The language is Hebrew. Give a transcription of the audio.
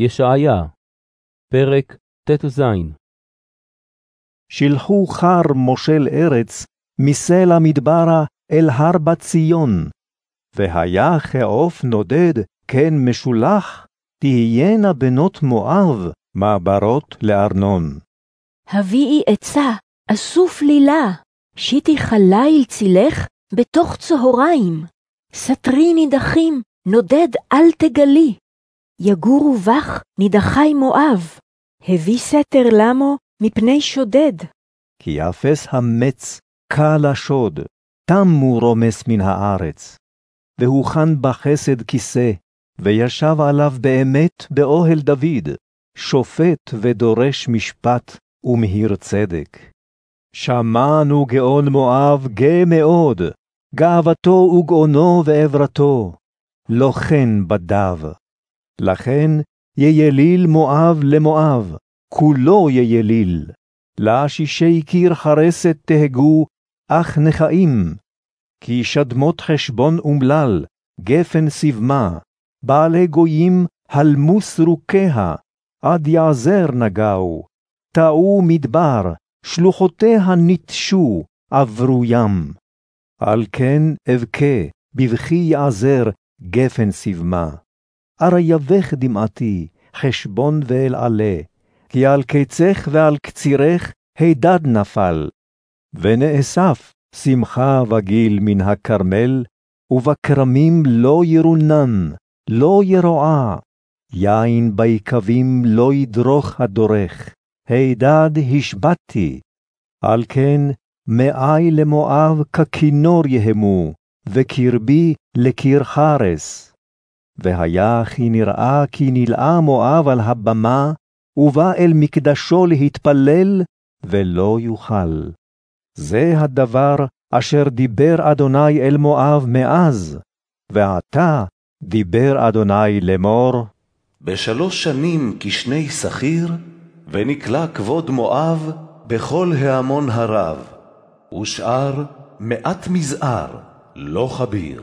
ישעיה, פרק ט"ז שלחו חר מושל ארץ מסלע מדברה אל הר בת ציון, והיה כעוף נודד, כן משולח, תהיינה בנות מואב מעברות לארנון. הביאי עצה, אסוף לילה, שיטי חליל צילך בתוך צהריים. סתרי נידחים, נודד אל תגלי. יגורו בך נידחי מואב, הביא סתר למו מפני שודד. כי יאפס המץ קל השוד, תמו רומס מן הארץ. והוכן בחסד כיסא, וישב עליו באמת באוהל דוד, שופט ודורש משפט ומהיר צדק. שמענו גאון מואב גא מאוד, גאוותו וגאונו ועברתו, לא כן בדיו. לכן יליל מואב למואב, כולו יליל. לאשישי קיר חרסת תהגו, אך נכאים. כי שדמות חשבון אומלל, גפן סבמה, בעלי גויים הלמו סרוקיה, עד יעזר נגעו. טעו מדבר, שלוחותיה ניטשו, עברו ים. על כן אבכה, בבכי יעזר, גפן סבמה. ארא יבך דמעתי, חשבון ואל עלה, כי על קצך ועל קצירך הידד נפל. ונאסף שמחה וגיל מן הכרמל, ובכרמים לא ירונן, לא ירועע, יין ביקבים לא ידרוך הדורך, הידד השבתי. על כן מאי למואב ככינור יהמו, וקרבי לקיר חרס. והיה כי נראה כי נלאה מואב על הבמה, ובא אל מקדשו להתפלל, ולא יוכל. זה הדבר אשר דיבר אדוני אל מואב מאז, ועתה דיבר אדוני לאמור, בשלוש שנים כשני שכיר, ונקלע כבוד מואב בכל ההמון הרב, ושאר מעט מזער, לא כביר.